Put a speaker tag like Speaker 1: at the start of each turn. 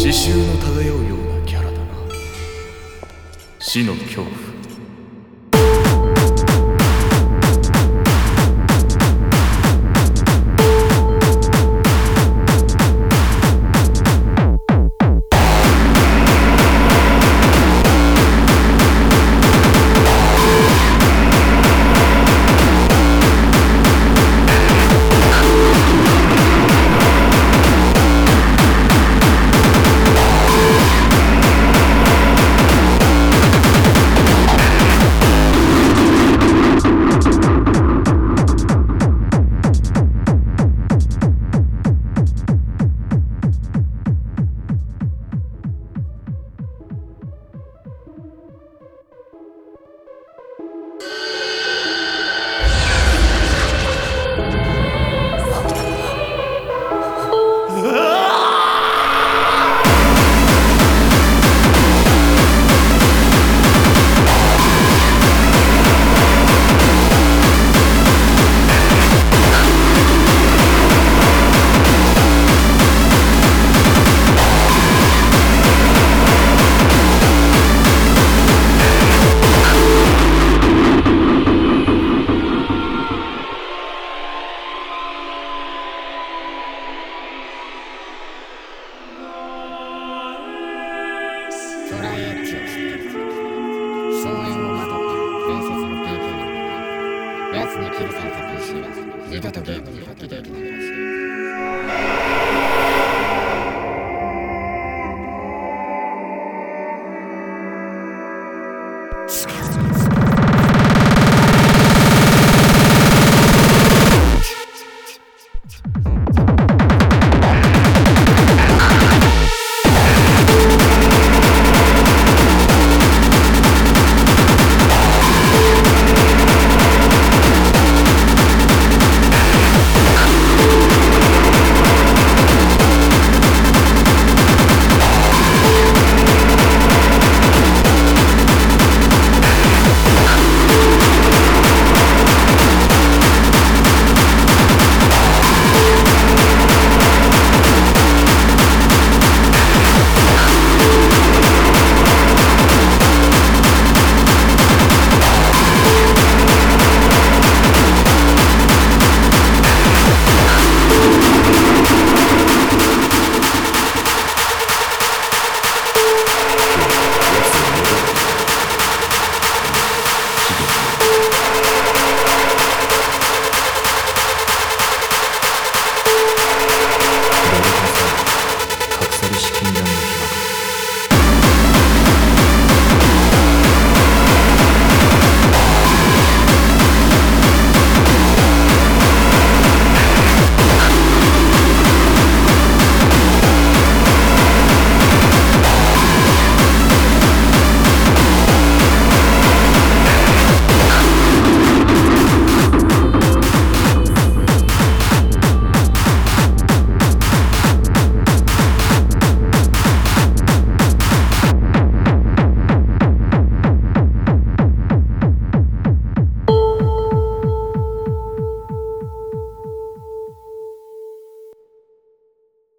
Speaker 1: 刺繍の漂うようなキャラだな。死の恐怖。
Speaker 2: 見た時